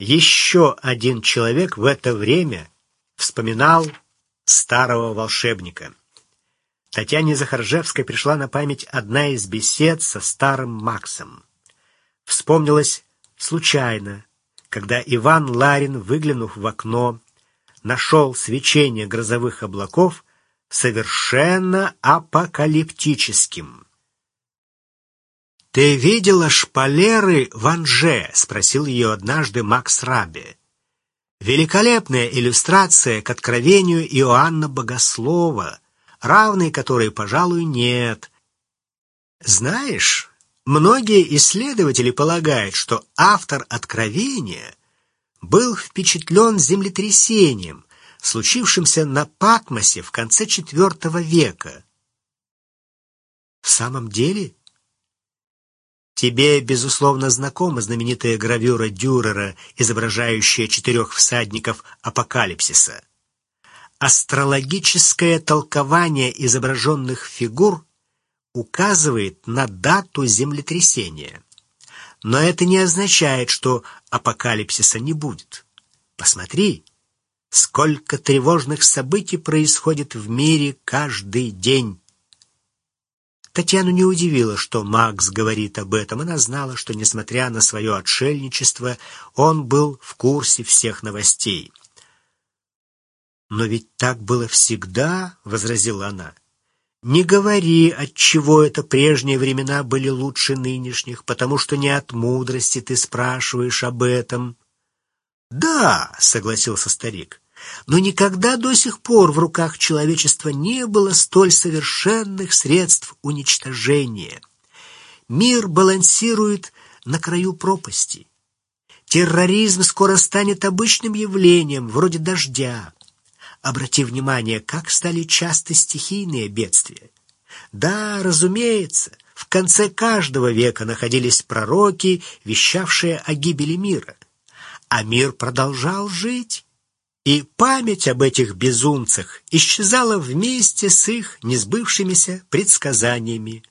Еще один человек в это время вспоминал старого волшебника. Татьяне Захаржевской пришла на память одна из бесед со старым Максом. Вспомнилось случайно, когда Иван Ларин, выглянув в окно, нашел свечение грозовых облаков совершенно апокалиптическим. «Ты видела шпалеры в Анже?» — спросил ее однажды Макс Раби. Великолепная иллюстрация к откровению Иоанна Богослова, равной которой, пожалуй, нет. Знаешь, многие исследователи полагают, что автор откровения был впечатлен землетрясением, случившимся на Патмосе в конце IV века. В самом деле... Тебе, безусловно, знакома знаменитая гравюра Дюрера, изображающая четырех всадников апокалипсиса. Астрологическое толкование изображенных фигур указывает на дату землетрясения. Но это не означает, что апокалипсиса не будет. Посмотри, сколько тревожных событий происходит в мире каждый день. Татьяну не удивило, что Макс говорит об этом. Она знала, что, несмотря на свое отшельничество, он был в курсе всех новостей. «Но ведь так было всегда», — возразила она. «Не говори, отчего это прежние времена были лучше нынешних, потому что не от мудрости ты спрашиваешь об этом». «Да», — согласился старик, но никогда до сих пор в руках человечества не было столь совершенных средств уничтожения. Мир балансирует на краю пропасти. Терроризм скоро станет обычным явлением, вроде дождя. Обрати внимание, как стали часто стихийные бедствия. Да, разумеется, в конце каждого века находились пророки, вещавшие о гибели мира. А мир продолжал жить и память об этих безумцах исчезала вместе с их несбывшимися предсказаниями.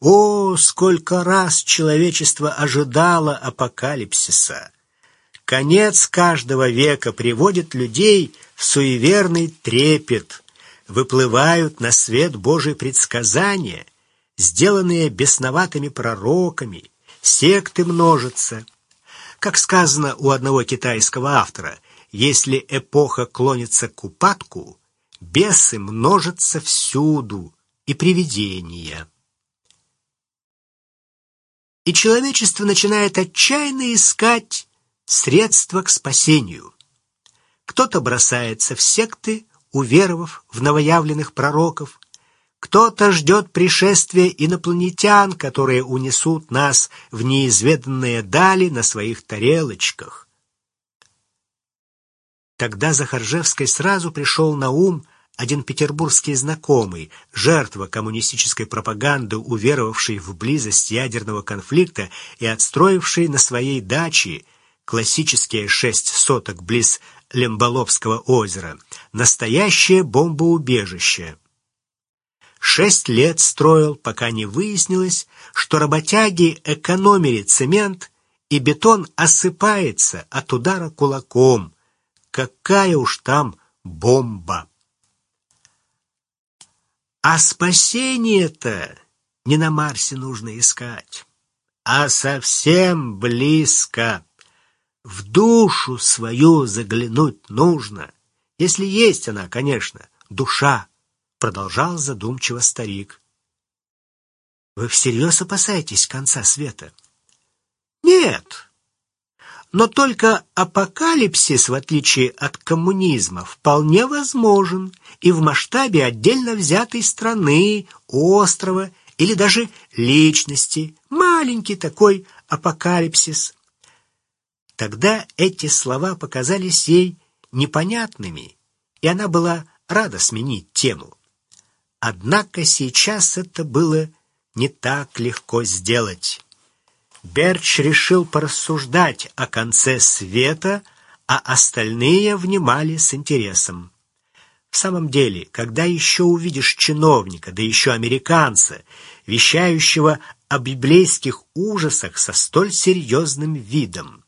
О, сколько раз человечество ожидало апокалипсиса! Конец каждого века приводит людей в суеверный трепет, выплывают на свет Божий предсказания, сделанные бесноватыми пророками, секты множатся. Как сказано у одного китайского автора – если эпоха клонится к упадку, бесы множатся всюду и привидения. И человечество начинает отчаянно искать средства к спасению. Кто-то бросается в секты, уверовав в новоявленных пророков, кто-то ждет пришествия инопланетян, которые унесут нас в неизведанные дали на своих тарелочках. Тогда Захаржевской сразу пришел на ум один петербургский знакомый, жертва коммунистической пропаганды, уверовавший в близость ядерного конфликта и отстроивший на своей даче классические шесть соток близ Лемболовского озера, настоящее бомбоубежище. Шесть лет строил, пока не выяснилось, что работяги экономили цемент, и бетон осыпается от удара кулаком, Какая уж там бомба! А спасение-то не на Марсе нужно искать, а совсем близко. В душу свою заглянуть нужно, если есть она, конечно, душа, продолжал задумчиво старик. Вы всерьез опасаетесь конца света? Нет, но только апокалипсис, в отличие от коммунизма, вполне возможен и в масштабе отдельно взятой страны, острова или даже личности. Маленький такой апокалипсис. Тогда эти слова показались ей непонятными, и она была рада сменить тему. Однако сейчас это было не так легко сделать. Берч решил порассуждать о конце света, а остальные внимали с интересом. В самом деле, когда еще увидишь чиновника, да еще американца, вещающего о библейских ужасах со столь серьезным видом?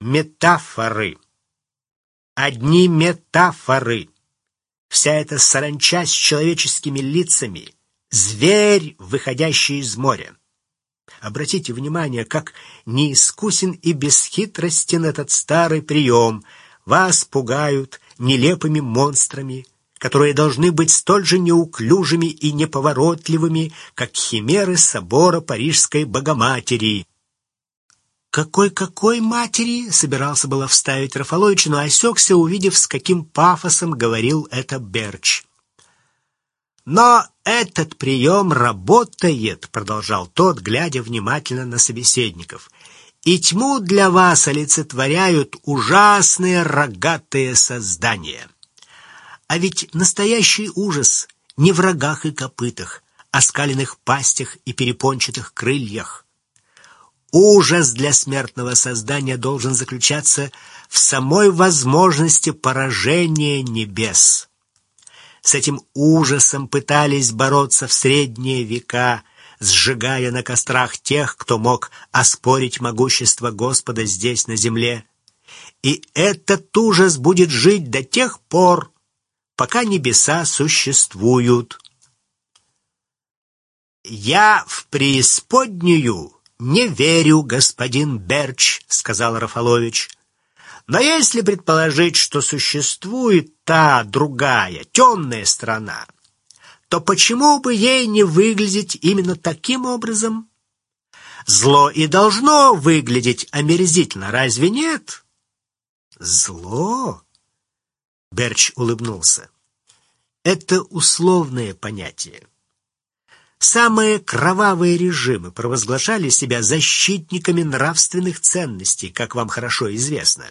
метафоры. Одни метафоры. Вся эта саранча с человеческими лицами — зверь, выходящий из моря. Обратите внимание, как неискусен и бесхитростен этот старый прием. Вас пугают нелепыми монстрами, которые должны быть столь же неуклюжими и неповоротливыми, как химеры собора Парижской Богоматери. «Какой-какой матери?» — собирался было вставить Рафалович, но осекся, увидев, с каким пафосом говорил это Берч. «Но этот прием работает», — продолжал тот, глядя внимательно на собеседников. «И тьму для вас олицетворяют ужасные рогатые создания. А ведь настоящий ужас не в рогах и копытах, а скаленных пастях и перепончатых крыльях. Ужас для смертного создания должен заключаться в самой возможности поражения небес. С этим ужасом пытались бороться в средние века, сжигая на кострах тех, кто мог оспорить могущество Господа здесь, на земле. И этот ужас будет жить до тех пор, пока небеса существуют. «Я в преисподнюю не верю, господин Берч», — сказал Рафалович. Но если предположить, что существует та другая, темная сторона, то почему бы ей не выглядеть именно таким образом? Зло и должно выглядеть омерзительно, разве нет? Зло? Берч улыбнулся. Это условное понятие. Самые кровавые режимы провозглашали себя защитниками нравственных ценностей, как вам хорошо известно.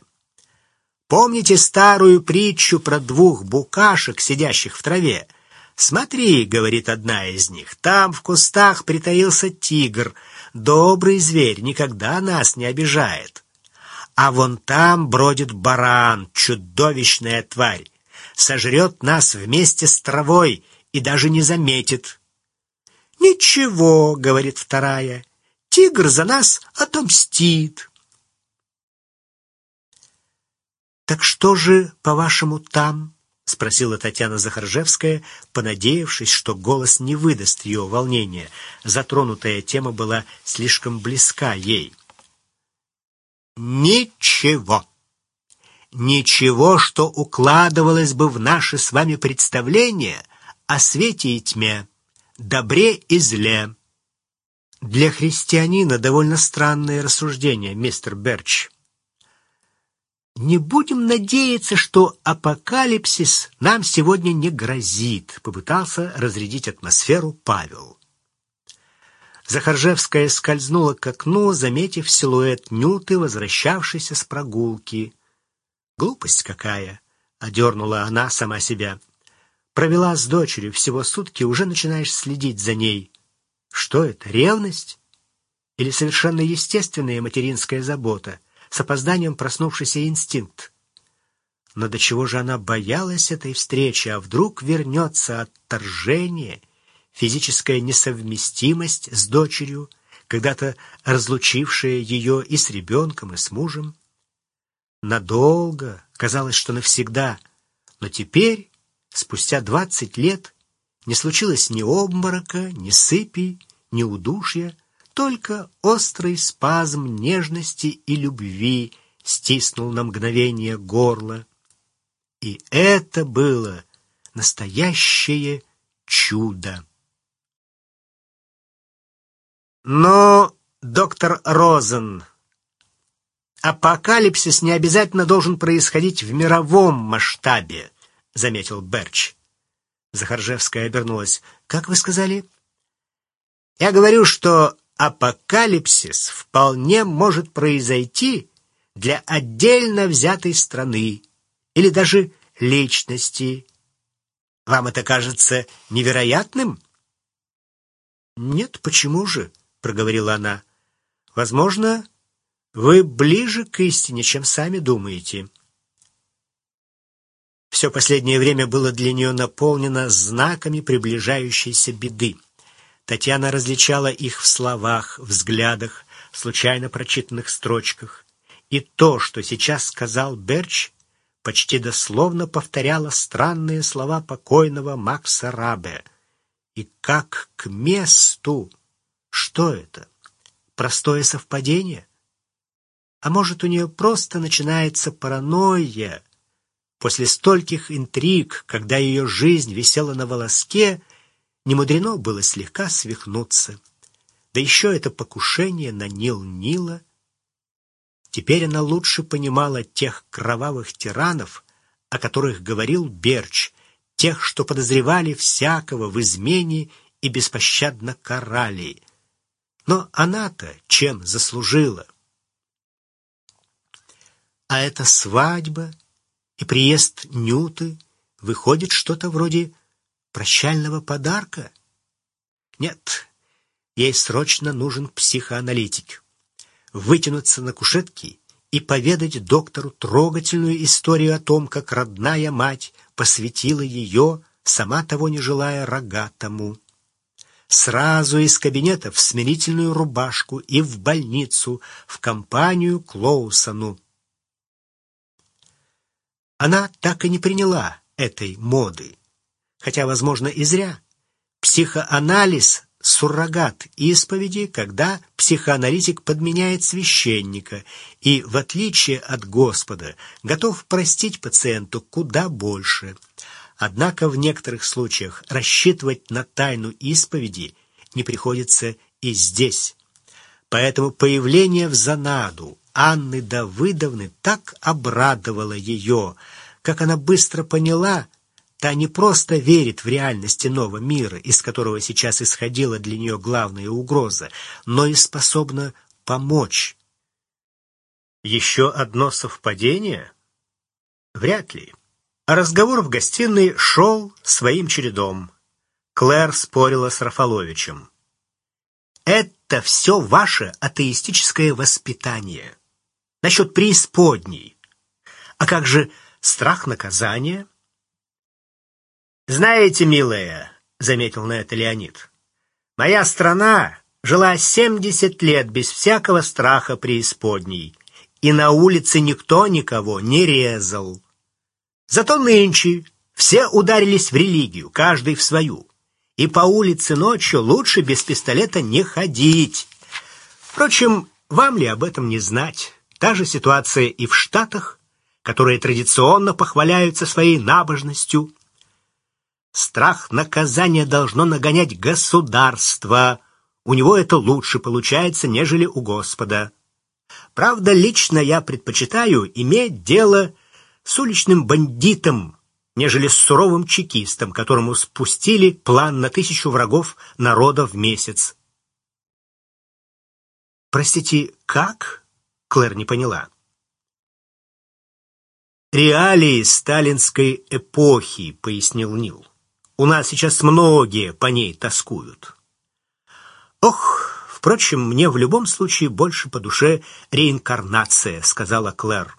Помните старую притчу про двух букашек, сидящих в траве? «Смотри», — говорит одна из них, — «там в кустах притаился тигр. Добрый зверь никогда нас не обижает. А вон там бродит баран, чудовищная тварь. Сожрет нас вместе с травой и даже не заметит». «Ничего», — говорит вторая, — «тигр за нас отомстит». «Так что же, по-вашему, там?» — спросила Татьяна Захаржевская, понадеявшись, что голос не выдаст ее волнения. Затронутая тема была слишком близка ей. «Ничего. Ничего, что укладывалось бы в наши с вами представления о свете и тьме, добре и зле». Для христианина довольно странное рассуждение, мистер Берч. «Не будем надеяться, что апокалипсис нам сегодня не грозит», — попытался разрядить атмосферу Павел. Захаржевская скользнула к окну, заметив силуэт Нюты, возвращавшейся с прогулки. «Глупость какая!» — одернула она сама себя. «Провела с дочерью всего сутки, уже начинаешь следить за ней. Что это, ревность? Или совершенно естественная материнская забота?» С опозданием проснувшийся инстинкт. Но до чего же она боялась этой встречи, а вдруг вернется отторжение, физическая несовместимость с дочерью, когда-то разлучившая ее и с ребенком, и с мужем? Надолго, казалось, что навсегда, но теперь, спустя двадцать лет, не случилось ни обморока, ни сыпи, ни удушья, только острый спазм нежности и любви стиснул на мгновение горло. И это было настоящее чудо. Но, доктор Розен, апокалипсис не обязательно должен происходить в мировом масштабе, заметил Берч. Захаржевская обернулась. Как вы сказали? Я говорю, что апокалипсис вполне может произойти для отдельно взятой страны или даже личности. Вам это кажется невероятным? Нет, почему же? проговорила она. Возможно, вы ближе к истине, чем сами думаете. Все последнее время было для нее наполнено знаками приближающейся беды. Татьяна различала их в словах, взглядах, случайно прочитанных строчках. И то, что сейчас сказал Берч, почти дословно повторяло странные слова покойного Макса Рабе. И как к месту. Что это? Простое совпадение? А может, у нее просто начинается паранойя? После стольких интриг, когда ее жизнь висела на волоске, немудрено было слегка свихнуться. Да еще это покушение на Нил Нила. Теперь она лучше понимала тех кровавых тиранов, о которых говорил Берч, тех, что подозревали всякого в измене и беспощадно карали. Но она-то чем заслужила? А эта свадьба и приезд Нюты выходит что-то вроде прощального подарка? Нет, ей срочно нужен психоаналитик. Вытянуться на кушетке и поведать доктору трогательную историю о том, как родная мать посвятила ее, сама того не желая, рогатому. Сразу из кабинета в сменительную рубашку и в больницу, в компанию Клоусону. Она так и не приняла этой моды, хотя, возможно, и зря. Психоанализ — суррогат исповеди, когда психоаналитик подменяет священника и, в отличие от Господа, готов простить пациенту куда больше. Однако в некоторых случаях рассчитывать на тайну исповеди не приходится и здесь. Поэтому появление в Занаду Анны Давыдовны так обрадовало ее, как она быстро поняла, та не просто верит в реальность иного мира, из которого сейчас исходила для нее главная угроза, но и способна помочь. Еще одно совпадение? Вряд ли. А разговор в гостиной шел своим чередом. Клэр спорила с Рафаловичем. «Это все ваше атеистическое воспитание насчет преисподней. А как же страх наказания? «Знаете, милая», — заметил на это Леонид, — «моя страна жила семьдесят лет без всякого страха преисподней, и на улице никто никого не резал. Зато нынче все ударились в религию, каждый в свою, и по улице ночью лучше без пистолета не ходить. Впрочем, вам ли об этом не знать?» Та же ситуация и в Штатах, которые традиционно похваляются своей набожностью. Страх наказания должно нагонять государство. У него это лучше получается, нежели у Господа. Правда, лично я предпочитаю иметь дело с уличным бандитом, нежели с суровым чекистом, которому спустили план на тысячу врагов народа в месяц. Простите, как? Клэр не поняла. «Реалии сталинской эпохи», — пояснил Нил. «У нас сейчас многие по ней тоскуют». «Ох, впрочем, мне в любом случае больше по душе реинкарнация», — сказала Клэр.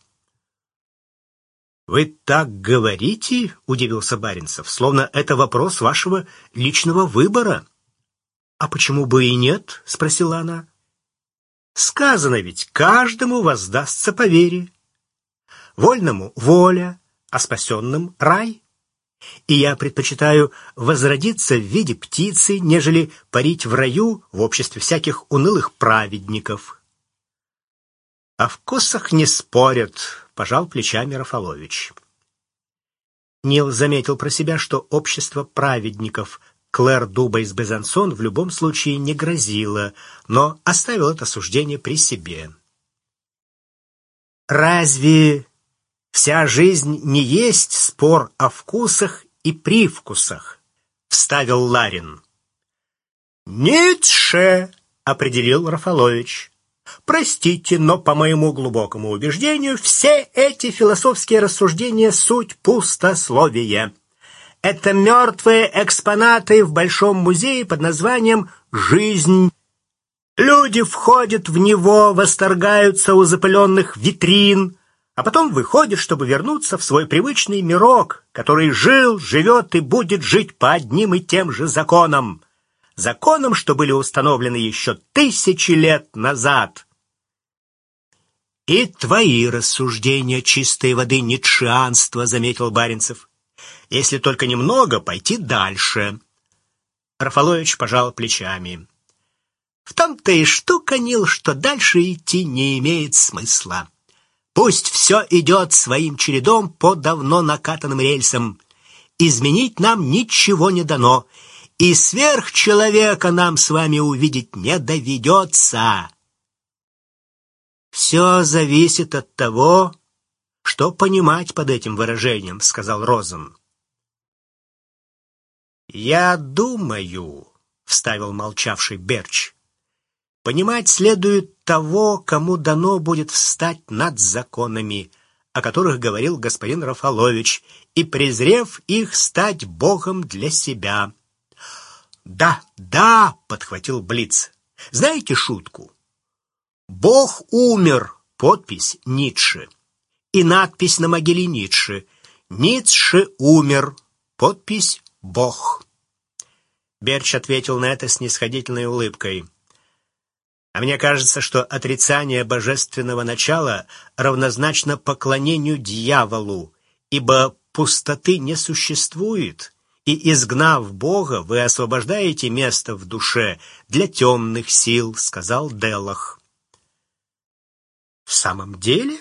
«Вы так говорите?» — удивился Баринцев, «словно это вопрос вашего личного выбора». «А почему бы и нет?» — спросила она. Сказано ведь, каждому воздастся по вере. Вольному — воля, а спасенным — рай. И я предпочитаю возродиться в виде птицы, нежели парить в раю в обществе всяких унылых праведников. О вкусах не спорят, — пожал плечами Рафалович. Нил заметил про себя, что общество праведников Клэр Дуба из Безансон в любом случае не грозила, но оставил это суждение при себе. «Разве вся жизнь не есть спор о вкусах и привкусах?» — вставил Ларин. «Ницше», — определил Рафалович. «Простите, но, по моему глубокому убеждению, все эти философские рассуждения — суть пустословия». Это мертвые экспонаты в Большом музее под названием «Жизнь». Люди входят в него, восторгаются у запыленных витрин, а потом выходят, чтобы вернуться в свой привычный мирок, который жил, живет и будет жить по одним и тем же законам. Законам, что были установлены еще тысячи лет назад. И твои рассуждения чистой воды ницшеанства, заметил Баренцев. Если только немного, пойти дальше. Рафалович пожал плечами. В том-то и штука, Нил, что дальше идти не имеет смысла. Пусть все идет своим чередом по давно накатанным рельсам. Изменить нам ничего не дано, и сверхчеловека нам с вами увидеть не доведется. Все зависит от того, что понимать под этим выражением, сказал Розен. Я думаю, вставил молчавший Берч. Понимать следует того, кому дано будет встать над законами, о которых говорил господин Рафалович, и презрев их стать богом для себя. Да, да, подхватил Блиц. Знаете шутку? Бог умер. Подпись Ницше. И надпись на могиле Ницше. Ницше умер. Подпись Бог. Берч ответил на это снисходительной улыбкой. А мне кажется, что отрицание божественного начала равнозначно поклонению дьяволу, ибо пустоты не существует, и изгнав Бога, вы освобождаете место в душе для темных сил, сказал Делах. В самом деле?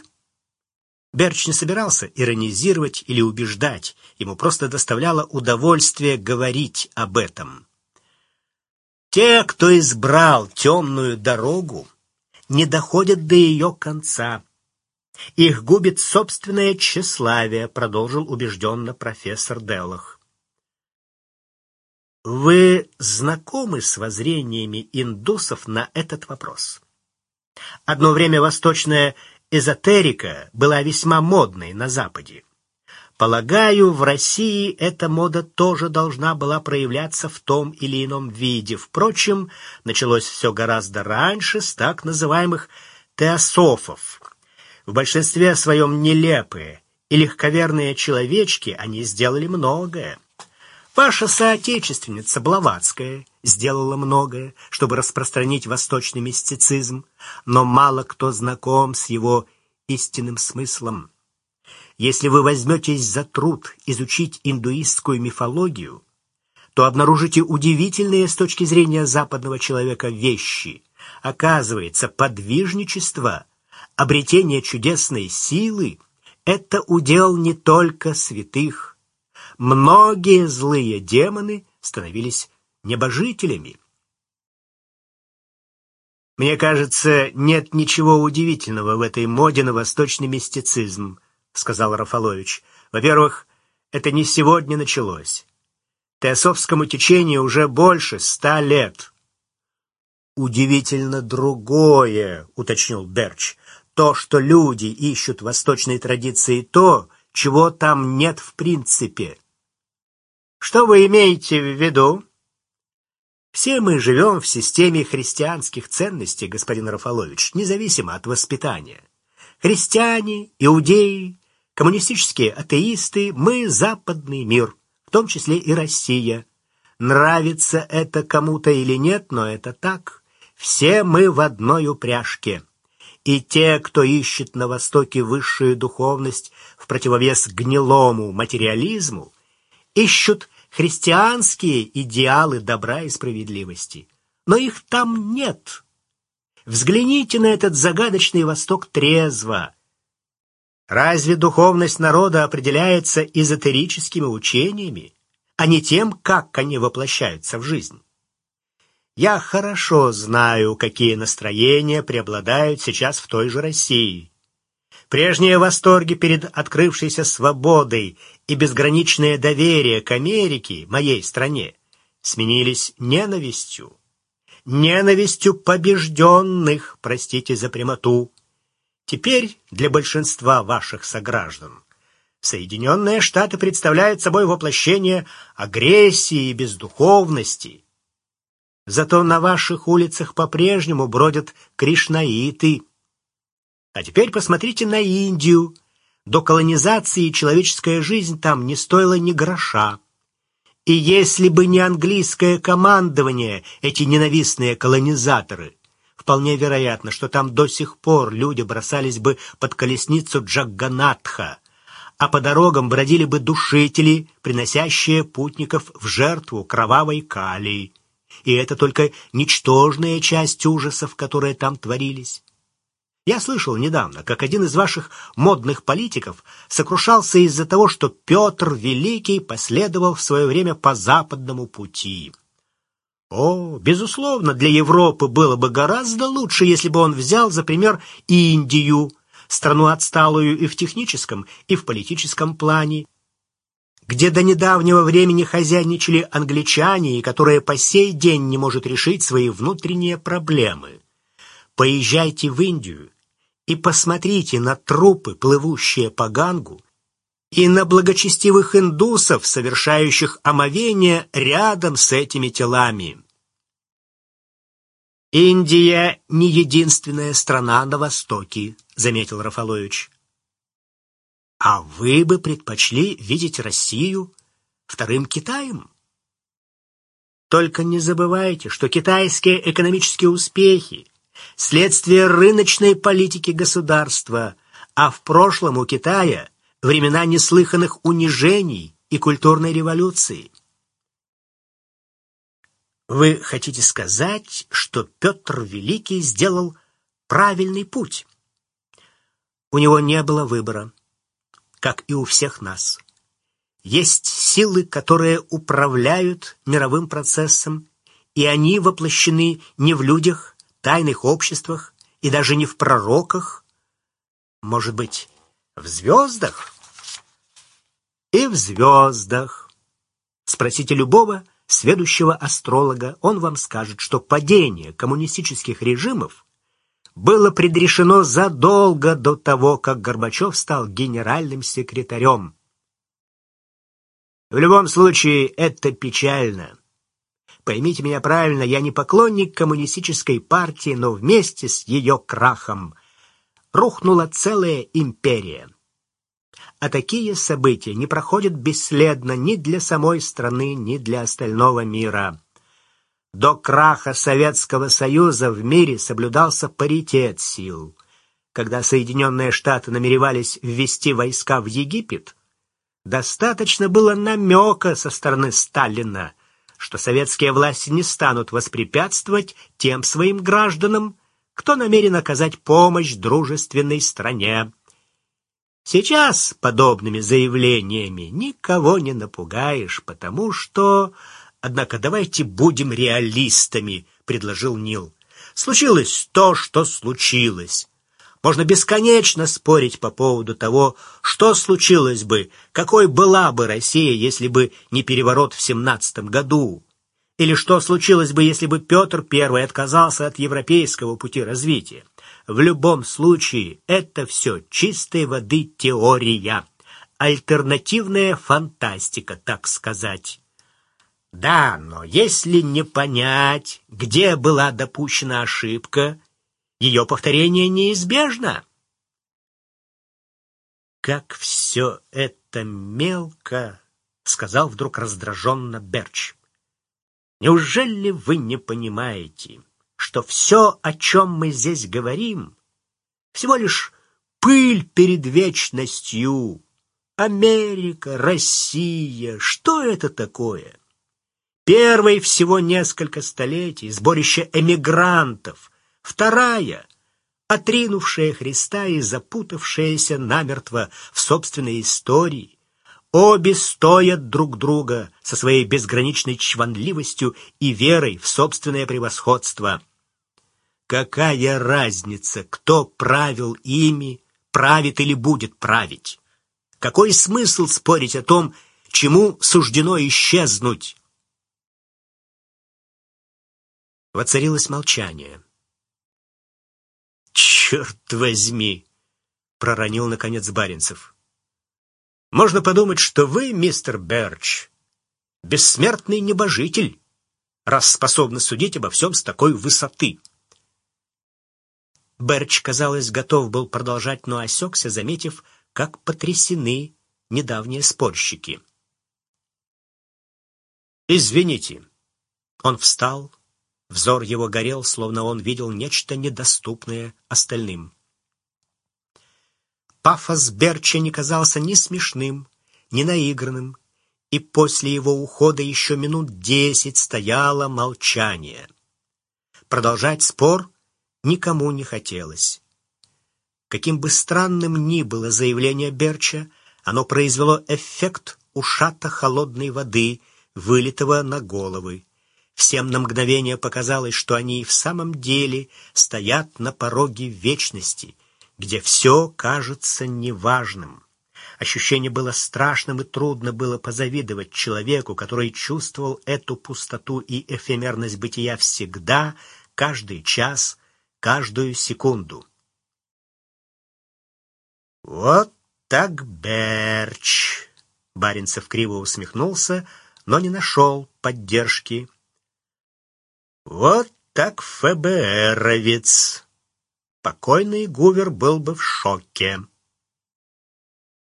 Берч не собирался иронизировать или убеждать, ему просто доставляло удовольствие говорить об этом. Те, кто избрал темную дорогу, не доходят до ее конца. Их губит собственное тщеславие, продолжил убежденно профессор Делах. Вы знакомы с воззрениями индусов на этот вопрос? Одно время восточная эзотерика была весьма модной на Западе. Полагаю, в России эта мода тоже должна была проявляться в том или ином виде. Впрочем, началось все гораздо раньше с так называемых теософов. В большинстве своем нелепые и легковерные человечки они сделали многое. Ваша соотечественница Блаватская сделала многое, чтобы распространить восточный мистицизм, но мало кто знаком с его истинным смыслом. Если вы возьметесь за труд изучить индуистскую мифологию, то обнаружите удивительные с точки зрения западного человека вещи. Оказывается, подвижничество, обретение чудесной силы — это удел не только святых, многие злые демоны становились небожителями. Мне кажется, нет ничего удивительного в этой моде на восточный мистицизм, сказал Рафалович. Во-первых, это не сегодня началось. Теософскому течению уже больше ста лет. Удивительно другое, уточнил Берч. То, что люди ищут в восточной традиции то, чего там нет в принципе. Что вы имеете в виду? Все мы живем в системе христианских ценностей, господин Рафалович, независимо от воспитания. Христиане, иудеи, коммунистические атеисты, мы западный мир, в том числе и Россия. Нравится это кому-то или нет, но это так. Все мы в одной упряжке. И те, кто ищет на Востоке высшую духовность в противовес гнилому материализму, ищут христианские идеалы добра и справедливости. Но их там нет. Взгляните на этот загадочный Восток трезво. Разве духовность народа определяется эзотерическими учениями, а не тем, как они воплощаются в жизнь? Я хорошо знаю, какие настроения преобладают сейчас в той же России. Прежние восторги перед открывшейся свободой и безграничное доверие к Америке, моей стране, сменились ненавистью. Ненавистью побежденных, простите за прямоту. Теперь для большинства ваших сограждан Соединенные Штаты представляют собой воплощение агрессии и бездуховности. Зато на ваших улицах по-прежнему бродят кришнаиты, а теперь посмотрите на Индию. До колонизации человеческая жизнь там не стоила ни гроша. И если бы не английское командование, эти ненавистные колонизаторы, Вполне вероятно, что там до сих пор люди бросались бы под колесницу Джагганатха, а по дорогам бродили бы душители, приносящие путников в жертву кровавой калии. И это только ничтожная часть ужасов, которые там творились. Я слышал недавно, как один из ваших модных политиков сокрушался из-за того, что Петр Великий последовал в свое время по западному пути. О, безусловно, для Европы было бы гораздо лучше, если бы он взял за пример Индию, страну отсталую и в техническом, и в политическом плане, где до недавнего времени хозяйничали англичане и которая по сей день не может решить свои внутренние проблемы. Поезжайте в Индию и посмотрите на трупы, плывущие по Гангу, и на благочестивых индусов, совершающих омовение рядом с этими телами. «Индия не единственная страна на Востоке», — заметил Рафалович. «А вы бы предпочли видеть Россию вторым Китаем?» Только не забывайте, что китайские экономические успехи – следствие рыночной политики государства, а в прошлом у Китая – времена неслыханных унижений и культурной революции. Вы хотите сказать, что Петр Великий сделал правильный путь? У него не было выбора, как и у всех нас. Есть силы, которые управляют мировым процессом, и они воплощены не в людях, тайных обществах и даже не в пророках, может быть, в звездах? И в звездах. Спросите любого сведущего астролога, он вам скажет, что падение коммунистических режимов было предрешено задолго до того, как Горбачев стал генеральным секретарем. В любом случае, это печально. Поймите меня правильно, я не поклонник коммунистической партии, но вместе с ее крахом рухнула целая империя а такие события не проходят бесследно ни для самой страны, ни для остального мира. До краха Советского Союза в мире соблюдался паритет сил. Когда Соединенные Штаты намеревались ввести войска в Египет, достаточно было намека со стороны Сталина, что советские власти не станут воспрепятствовать тем своим гражданам, кто намерен оказать помощь дружественной стране. Сейчас подобными заявлениями никого не напугаешь, потому что... Однако давайте будем реалистами, предложил Нил. Случилось то, что случилось. Можно бесконечно спорить по поводу того, что случилось бы, какой была бы Россия, если бы не переворот в семнадцатом году. Или что случилось бы, если бы Петр I отказался от европейского пути развития. В любом случае, это все чистой воды теория, альтернативная фантастика, так сказать. Да, но если не понять, где была допущена ошибка, ее повторение неизбежно. «Как все это мелко!» — сказал вдруг раздраженно Берч. «Неужели вы не понимаете?» Что все, о чем мы здесь говорим, всего лишь пыль перед вечностью. Америка, Россия, что это такое? Первой всего несколько столетий сборище эмигрантов, вторая — отринувшая Христа и запутавшаяся намертво в собственной истории. Обе стоят друг друга со своей безграничной чванливостью и верой в собственное превосходство. Какая разница, кто правил ими, правит или будет править? Какой смысл спорить о том, чему суждено исчезнуть? Воцарилось молчание. «Черт возьми!» — проронил, наконец, Баринцев. «Можно подумать, что вы, мистер Берч, бессмертный небожитель, раз способны судить обо всем с такой высоты». Берч, казалось, готов был продолжать, но осекся, заметив, как потрясены недавние спорщики. «Извините». Он встал, Взор его горел, словно он видел нечто недоступное остальным. Пафос Берча не казался ни смешным, ни наигранным, и после его ухода еще минут десять стояло молчание. Продолжать спор никому не хотелось. Каким бы странным ни было заявление Берча, оно произвело эффект ушата холодной воды, вылитого на головы. Всем на мгновение показалось, что они и в самом деле стоят на пороге вечности, где все кажется неважным. Ощущение было страшным, и трудно было позавидовать человеку, который чувствовал эту пустоту и эфемерность бытия всегда, каждый час, каждую секунду. «Вот так Берч!» Баринцев криво усмехнулся, но не нашел поддержки. «Вот так ФБРовец!» Покойный Гувер был бы в шоке.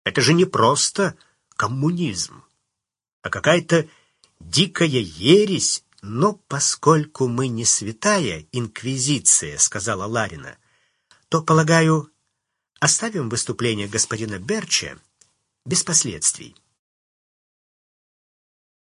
Это же не просто коммунизм, а какая-то дикая ересь, но поскольку мы не святая инквизиция, сказала Ларина, то, полагаю, Оставим выступление господина Берча без последствий.